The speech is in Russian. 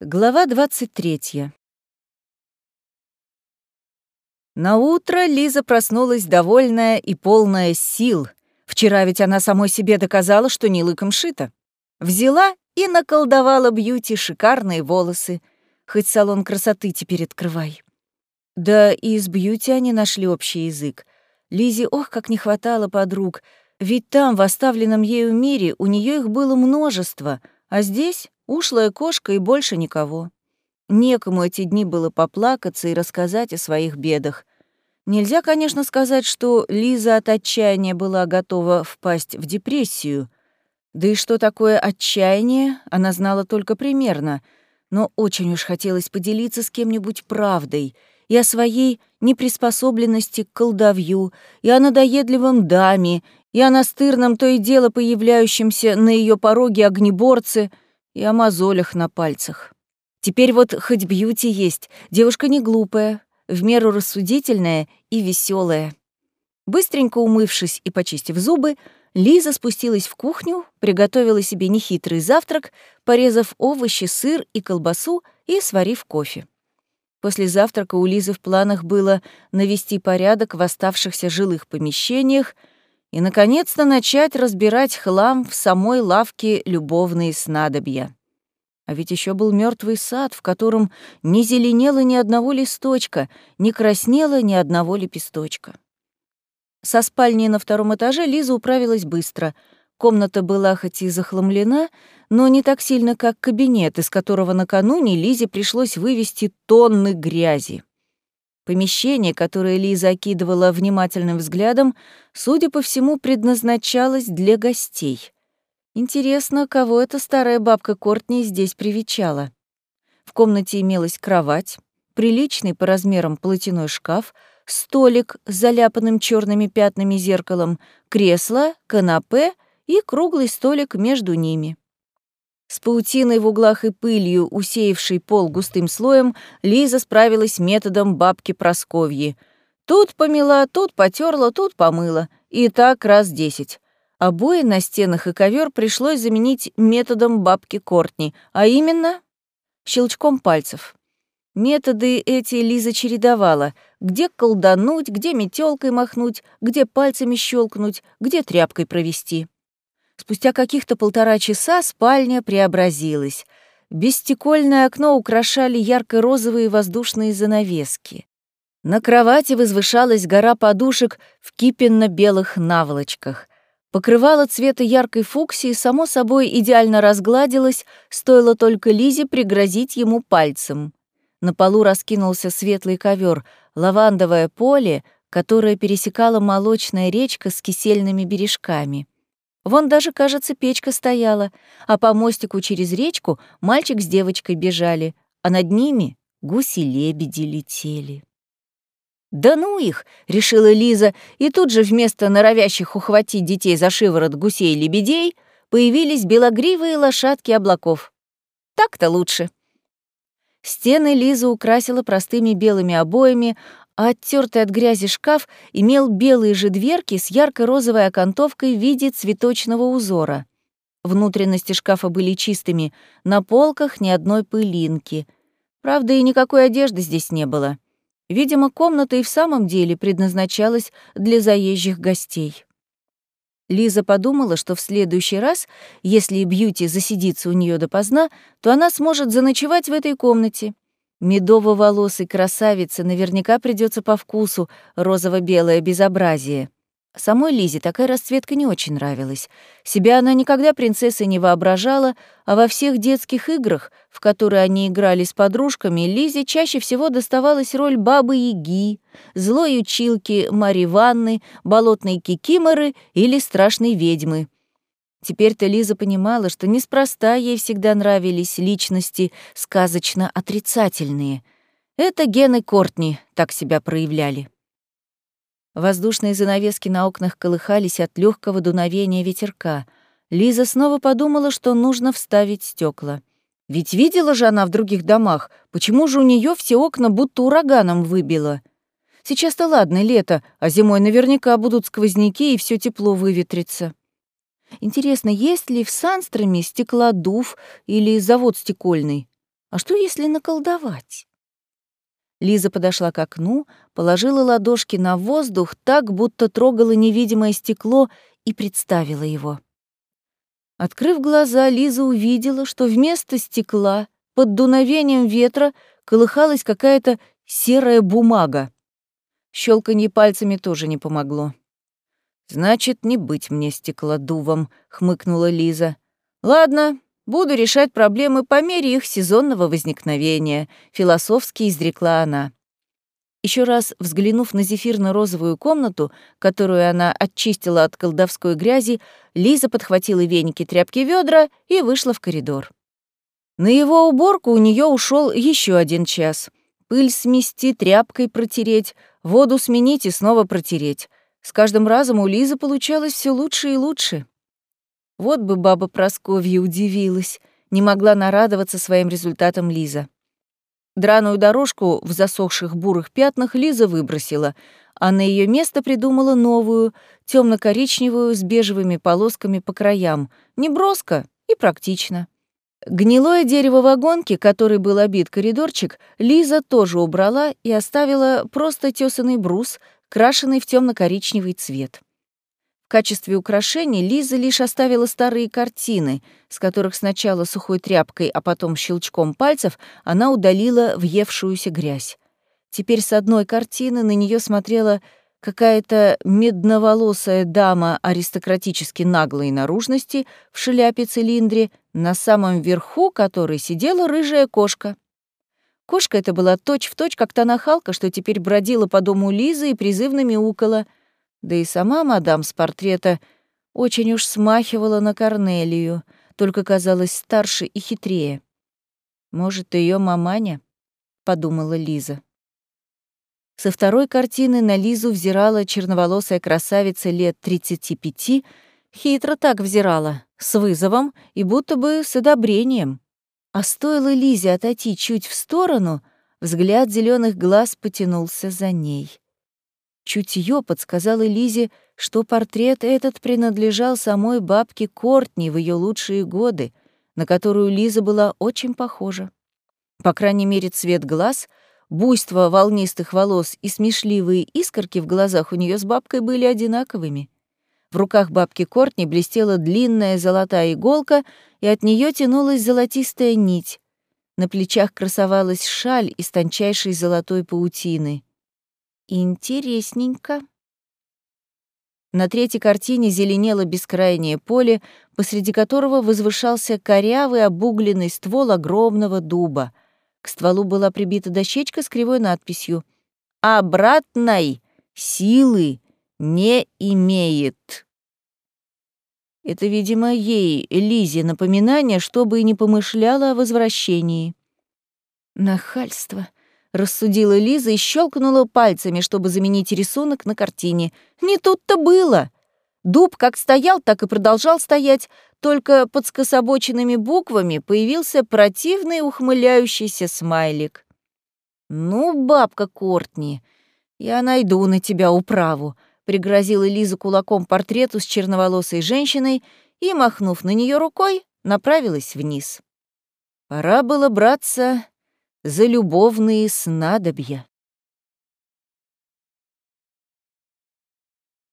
Глава 23. На утро Лиза проснулась довольная и полная сил. Вчера ведь она самой себе доказала, что не лыком шита. Взяла и наколдовала Бьюти шикарные волосы. Хоть салон красоты теперь открывай. Да и с Бьюти они нашли общий язык. Лизе ох, как не хватало подруг, ведь там, в оставленном ею мире, у нее их было множество, а здесь Ушлая кошка и больше никого. Некому эти дни было поплакаться и рассказать о своих бедах. Нельзя, конечно, сказать, что Лиза от отчаяния была готова впасть в депрессию. Да и что такое отчаяние, она знала только примерно, но очень уж хотелось поделиться с кем-нибудь правдой и о своей неприспособленности к колдовью, и о надоедливом даме, и о настырном то и дело появляющемся на ее пороге огнеборце — и о мозолях на пальцах. Теперь вот хоть бьюти есть, девушка не глупая, в меру рассудительная и веселая. Быстренько умывшись и почистив зубы, Лиза спустилась в кухню, приготовила себе нехитрый завтрак, порезав овощи, сыр и колбасу и сварив кофе. После завтрака у Лизы в планах было навести порядок в оставшихся жилых помещениях и, наконец-то, начать разбирать хлам в самой лавке любовные снадобья. А ведь еще был мертвый сад, в котором не зеленело ни одного листочка, не краснело ни одного лепесточка. Со спальней на втором этаже Лиза управилась быстро. Комната была хоть и захламлена, но не так сильно, как кабинет, из которого накануне Лизе пришлось вывести тонны грязи. Помещение, которое Лиза окидывала внимательным взглядом, судя по всему, предназначалось для гостей. Интересно, кого эта старая бабка Кортни здесь привечала? В комнате имелась кровать, приличный по размерам платяной шкаф, столик с заляпанным черными пятнами зеркалом, кресло, канапе и круглый столик между ними. С паутиной в углах и пылью, усеявшей пол густым слоем, Лиза справилась методом бабки Просковьи. Тут помела, тут потерла, тут помыла. И так раз десять. Обои на стенах и ковер пришлось заменить методом бабки Кортни, а именно щелчком пальцев. Методы эти Лиза чередовала. Где колдануть, где метелкой махнуть, где пальцами щелкнуть, где тряпкой провести. Спустя каких-то полтора часа спальня преобразилась. Бесстекольное окно украшали ярко-розовые воздушные занавески. На кровати возвышалась гора подушек в кипенно-белых наволочках. Покрывало цвета яркой фуксии, само собой, идеально разгладилось, стоило только Лизе пригрозить ему пальцем. На полу раскинулся светлый ковер, лавандовое поле, которое пересекала молочная речка с кисельными бережками. Вон даже, кажется, печка стояла, а по мостику через речку мальчик с девочкой бежали, а над ними гуси-лебеди летели. «Да ну их!» — решила Лиза, и тут же вместо норовящих ухватить детей за шиворот гусей-лебедей появились белогривые лошадки облаков. Так-то лучше. Стены Лиза украсила простыми белыми обоями, а оттертый от грязи шкаф имел белые же дверки с ярко-розовой окантовкой в виде цветочного узора. Внутренности шкафа были чистыми, на полках ни одной пылинки. Правда, и никакой одежды здесь не было. Видимо, комната и в самом деле предназначалась для заезжих гостей. Лиза подумала, что в следующий раз, если Бьюти засидится у нее допоздна, то она сможет заночевать в этой комнате — Медово-волосой красавице наверняка придется по вкусу розово-белое безобразие. Самой Лизе такая расцветка не очень нравилась. Себя она никогда принцессой не воображала, а во всех детских играх, в которые они играли с подружками, Лизе чаще всего доставалась роль бабы-яги, злой училки Марьи Ванны, болотной кикиморы или страшной ведьмы. Теперь-то Лиза понимала, что неспроста ей всегда нравились личности сказочно отрицательные. Это гены Кортни так себя проявляли. Воздушные занавески на окнах колыхались от легкого дуновения ветерка. Лиза снова подумала, что нужно вставить стекла. Ведь видела же она в других домах, почему же у нее все окна будто ураганом выбило? Сейчас-то ладно, лето, а зимой наверняка будут сквозняки и все тепло выветрится. Интересно, есть ли в Санстроме стеклодув или завод стекольный? А что, если наколдовать? Лиза подошла к окну, положила ладошки на воздух так, будто трогала невидимое стекло и представила его. Открыв глаза, Лиза увидела, что вместо стекла под дуновением ветра колыхалась какая-то серая бумага. Щелканье пальцами тоже не помогло. «Значит, не быть мне стеклодувом», — хмыкнула Лиза. «Ладно, буду решать проблемы по мере их сезонного возникновения», — философски изрекла она. Еще раз взглянув на зефирно-розовую комнату, которую она очистила от колдовской грязи, Лиза подхватила веники, тряпки, ведра и вышла в коридор. На его уборку у нее ушел еще один час. Пыль смести, тряпкой протереть, воду сменить и снова протереть. С каждым разом у Лизы получалось все лучше и лучше. Вот бы баба Просковья удивилась, не могла нарадоваться своим результатам Лиза. Драную дорожку в засохших бурых пятнах Лиза выбросила, а на ее место придумала новую, темно коричневую с бежевыми полосками по краям. Неброско и практично. Гнилое дерево вагонки, который был обит коридорчик, Лиза тоже убрала и оставила просто тесанный брус, крашенный в темно коричневый цвет. В качестве украшений Лиза лишь оставила старые картины, с которых сначала сухой тряпкой, а потом щелчком пальцев она удалила въевшуюся грязь. Теперь с одной картины на нее смотрела какая-то медноволосая дама аристократически наглой наружности в шляпе-цилиндре, на самом верху которой сидела рыжая кошка. Кошка эта была точь-в-точь, точь, как та нахалка, что теперь бродила по дому Лизы и призывно мяукала — да и сама мадам с портрета очень уж смахивала на Корнелию, только казалась старше и хитрее. «Может, ее маманя?» — подумала Лиза. Со второй картины на Лизу взирала черноволосая красавица лет 35, хитро так взирала, с вызовом и будто бы с одобрением. А стоило Лизе отойти чуть в сторону, взгляд зеленых глаз потянулся за ней. Чутье подсказало Лизе, что портрет этот принадлежал самой бабке Кортни в ее лучшие годы, на которую Лиза была очень похожа. По крайней мере, цвет глаз, буйство волнистых волос и смешливые искорки в глазах у нее с бабкой были одинаковыми. В руках бабки Кортни блестела длинная золотая иголка, и от нее тянулась золотистая нить. На плечах красовалась шаль из тончайшей золотой паутины. Интересненько. На третьей картине зеленело бескрайнее поле, посреди которого возвышался корявый обугленный ствол огромного дуба. К стволу была прибита дощечка с кривой надписью «Обратной силы не имеет». Это, видимо, ей, Лизе, напоминание, чтобы и не помышляла о возвращении. Нахальство рассудила Лиза и щелкнула пальцами, чтобы заменить рисунок на картине. Не тут-то было. Дуб как стоял, так и продолжал стоять, только под скособоченными буквами появился противный ухмыляющийся смайлик. «Ну, бабка Кортни, я найду на тебя управу», — пригрозила Лиза кулаком портрету с черноволосой женщиной и, махнув на нее рукой, направилась вниз. Пора было браться за любовные снадобья.